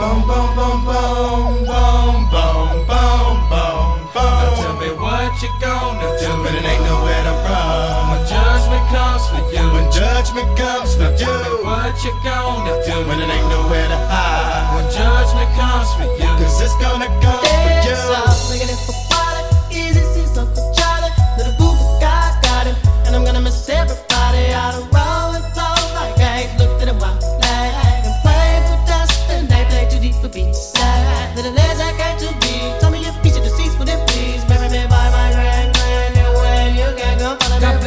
Boom, boom, boom, boom, boom, boom, boom, boom, boom. Now tell me what you gonna do when it ain't nowhere to run. When judgment comes for you. When judgment comes for you. Tell me what you gonna do when it ain't nowhere to hide. When judgment comes for you. Cause it's gonna come for you. Making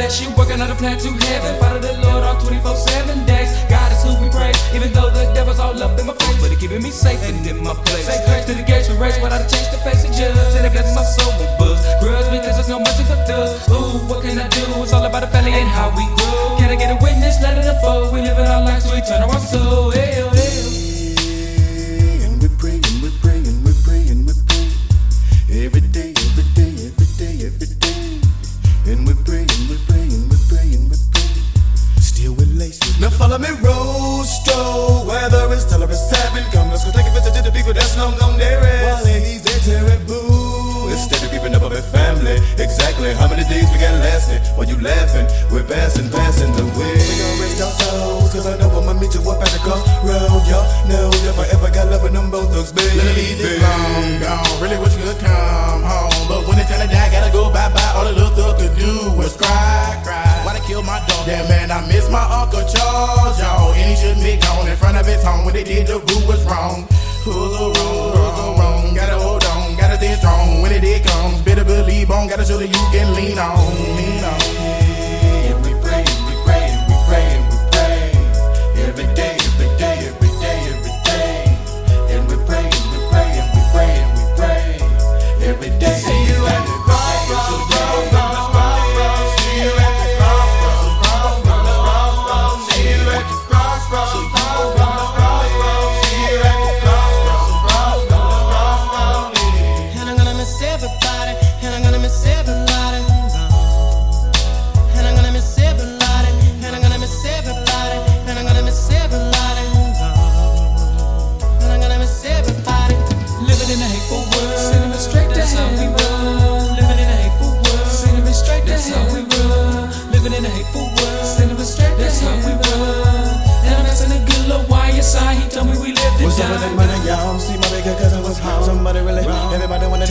bless you, working on a plan to heaven. Follow the Lord on 24 7 days. God is who we praise, even though the devil's all up in my face. But he keeping me safe and in my place. Say grace to the gates we race, without a change to face the judge. And it blesses my soul with books. Grudge because there's no mercy for thugs. Ooh, what can I do? It's all about the family and how we grow. The people that's long gone there. While they're terrible. Instead of keeping up with family. Exactly how many days we got lasting? While you laughing, we're passing, passing the way. We gon' rest our souls, cause I know I'ma meet you up at the crossroad. Y'all know if I ever got love with them both thugs, baby. Ladies is long gone, really wish you could come home. But when it's time to die, gotta go bye bye. All the little thug could do was cry, cry. Why they kill my dog? Yeah, man, I miss my Uncle Charles, y'all. And he shouldn't be gone in front of his home. When they did, the boo was wrong. Who's so wrong? Who's so wrong? Gotta hold on, gotta stay strong. When it did comes, better believe on. Gotta show that you can lean on, lean on. And miss everybody, and I'm gonna miss everybody. And I'm gonna miss everybody, and I'm gonna miss everybody, and I'm gonna miss everybody. And I'm gonna miss everybody. Living in a hateful world. Sending me straight That's how we roll. Living in a hateful world. Sending me straight That's how we roll. Living in a hateful world. Sending me straight That's how we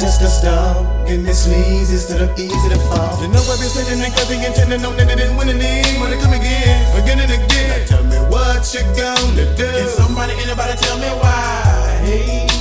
just a star. give leads, it's to the easy to fall. You know I've been sitting and cussing and telling them that they didn't win any. Wanna come again, again and again. Now tell me what you gonna do. Can somebody, anybody tell me why? Hey.